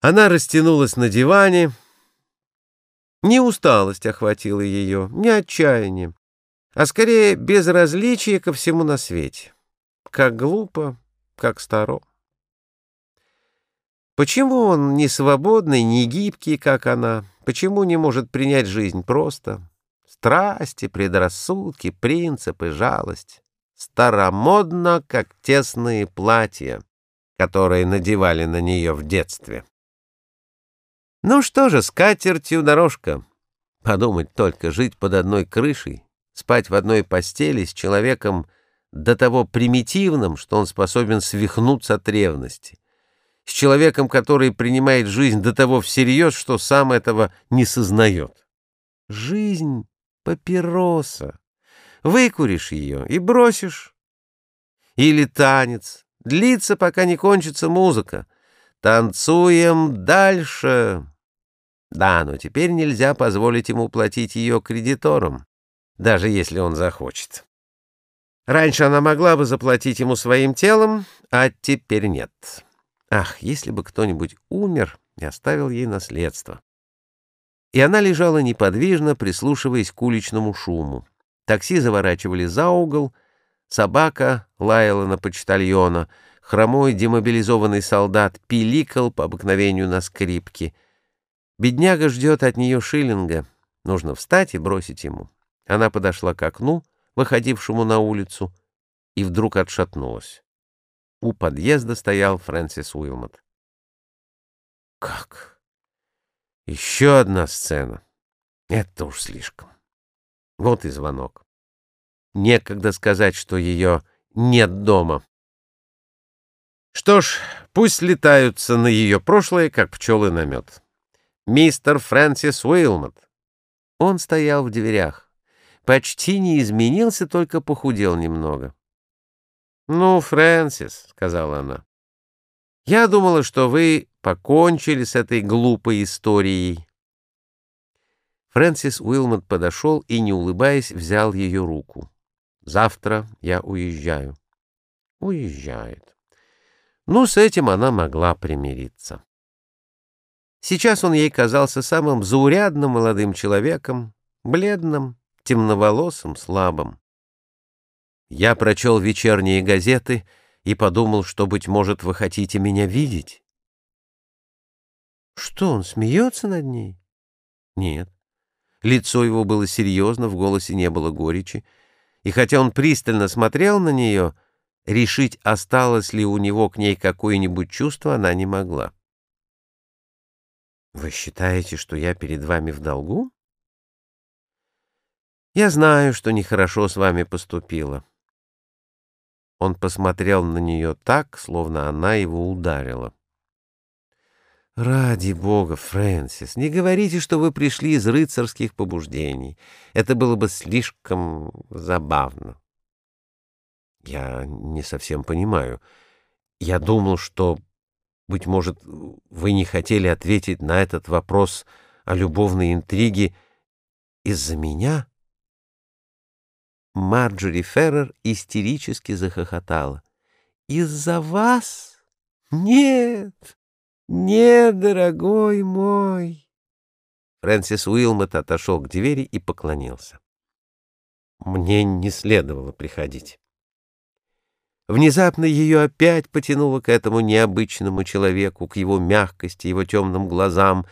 Она растянулась на диване. Не усталость охватила ее, не отчаяние, а скорее безразличие ко всему на свете. Как глупо, как старо. Почему он не свободный, не гибкий, как она? Почему не может принять жизнь просто? Страсти, предрассудки, принципы, жалость. Старомодно, как тесные платья, которые надевали на нее в детстве. Ну что же, с катертью дорожка. Подумать только, жить под одной крышей, спать в одной постели с человеком до того примитивным, что он способен свихнуться от ревности, с человеком, который принимает жизнь до того всерьез, что сам этого не сознает. Жизнь — папироса. Выкуришь ее и бросишь. Или танец. Длится, пока не кончится музыка. Танцуем дальше. Да, но теперь нельзя позволить ему платить ее кредиторам, даже если он захочет. Раньше она могла бы заплатить ему своим телом, а теперь нет. Ах, если бы кто-нибудь умер и оставил ей наследство. И она лежала неподвижно, прислушиваясь к уличному шуму. Такси заворачивали за угол, собака лаяла на почтальона, хромой демобилизованный солдат пиликал по обыкновению на скрипке — Бедняга ждет от нее шиллинга. Нужно встать и бросить ему. Она подошла к окну, выходившему на улицу, и вдруг отшатнулась. У подъезда стоял Фрэнсис Уилмот. Как? Еще одна сцена. Это уж слишком. Вот и звонок. Некогда сказать, что ее нет дома. Что ж, пусть летаются на ее прошлое, как пчелы на мед мистер Фрэнсис Уилмот. Он стоял в дверях. Почти не изменился, только похудел немного. «Ну, Фрэнсис», — сказала она, — «я думала, что вы покончили с этой глупой историей». Фрэнсис Уилмот подошел и, не улыбаясь, взял ее руку. «Завтра я уезжаю». «Уезжает». Ну, с этим она могла примириться. Сейчас он ей казался самым заурядным молодым человеком, бледным, темноволосым, слабым. Я прочел вечерние газеты и подумал, что, быть может, вы хотите меня видеть. Что, он смеется над ней? Нет. Лицо его было серьезно, в голосе не было горечи, и хотя он пристально смотрел на нее, решить, осталось ли у него к ней какое-нибудь чувство, она не могла. Вы считаете, что я перед вами в долгу? Я знаю, что нехорошо с вами поступила. Он посмотрел на нее так, словно она его ударила. «Ради бога, Фрэнсис, не говорите, что вы пришли из рыцарских побуждений. Это было бы слишком забавно». «Я не совсем понимаю. Я думал, что быть может, вы не хотели ответить на этот вопрос о любовной интриге из-за меня? Марджори Феррер истерически захохотала. «Из-за вас? Нет, нет, дорогой мой!» Фрэнсис Уилмот отошел к двери и поклонился. «Мне не следовало приходить». Внезапно ее опять потянуло к этому необычному человеку, к его мягкости, его темным глазам.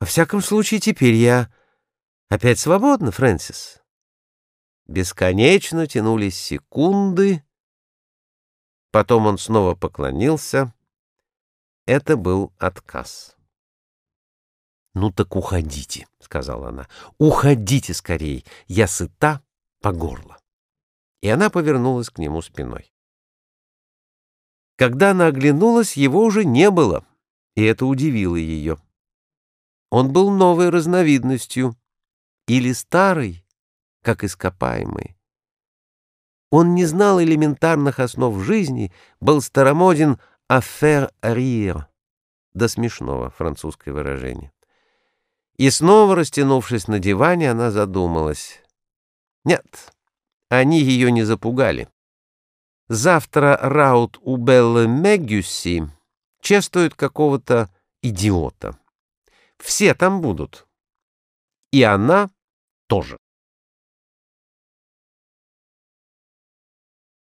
Во всяком случае, теперь я опять свободна, Фрэнсис. Бесконечно тянулись секунды. Потом он снова поклонился. Это был отказ. «Ну так уходите», — сказала она. «Уходите скорей, я сыта по горло» и она повернулась к нему спиной. Когда она оглянулась, его уже не было, и это удивило ее. Он был новой разновидностью, или старой, как ископаемый. Он не знал элементарных основ жизни, был старомоден «à faire rire» до смешного французское выражение. И снова, растянувшись на диване, она задумалась. Нет, они ее не запугали. Завтра раут у Беллы Мэггюси, чествует какого-то идиота. Все там будут. И она тоже.